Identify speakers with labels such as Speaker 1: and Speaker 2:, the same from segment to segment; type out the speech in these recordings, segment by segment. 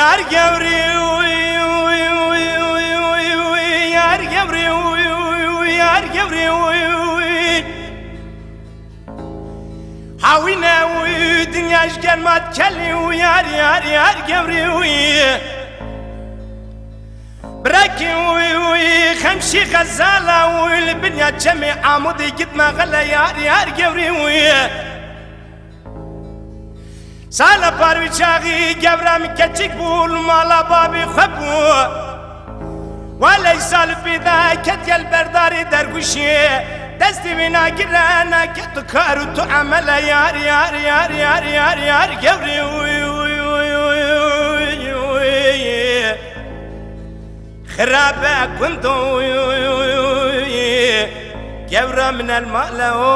Speaker 1: يار قبري يار قبري يار قبري هاوينا ودنيا شقر ما تكلي ويار يار يار قبري بركي خمشي غزالة والبنية جميع عمودي قد ما غلا يار يار قبري سالە پارویچاغی گەورم کەچک بول مالا بابی خەبوو وا لەی ساڵ پێدا کەتیل بەرداری دەرگوشێ دەستی وی ناگرانە کە تو کار و تو ئەمە لە یار یار یار یار یار یار گەوری خراپە کوند گەورە منەرماڵەوە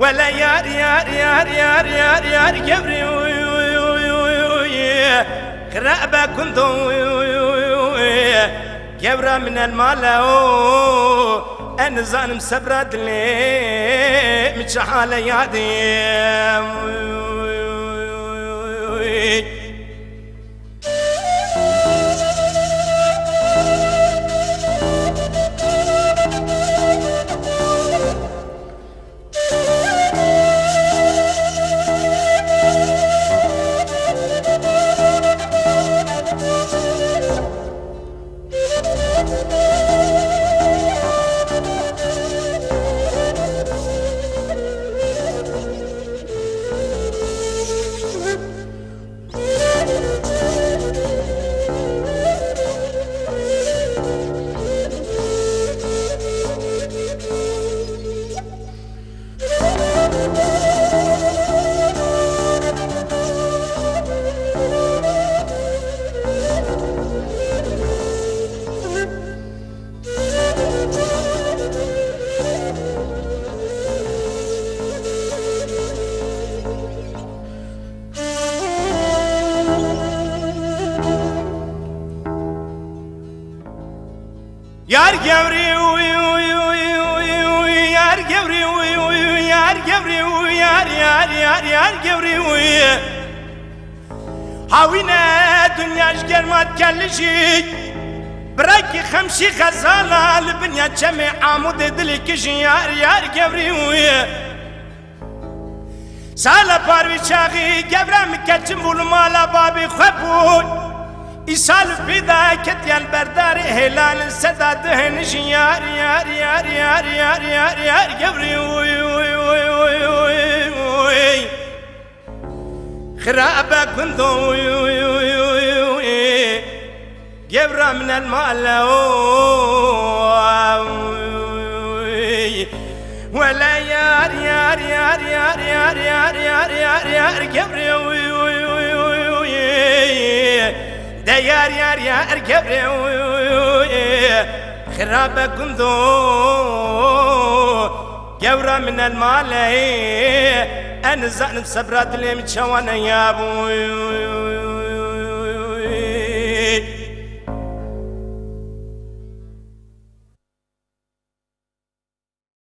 Speaker 1: ولا يار يار يار يار يار يار قبري قرابة كنت من المال أنا زانم سبرت لي متشحالة يادي یار گوری وی وی وی وی وی یار گوری وی وی وی یار گوری وی یار یار یار یار گوری وی هاوی نه دنیاش گرمات کلیشی برای که خمشی غزال آل بنیا چم عمود دلی کشی یار یار گوری وی سال پاروی چاقی گبرم کچم بولمالا بابی خوب يسالف بذاك ديال البردار هلال سدا دهن يار يار يار يار يار يار يار قبري وي وي وي وي وي وي خرابة كنت وي وي وي وي وي قبرة من المال ولا يار يار يار يار يار يار يار يار قبري وي yar yar يا gebre خرابة ذو جورة من المال أنزع نسبرات اللي متشوانا يا أبوي.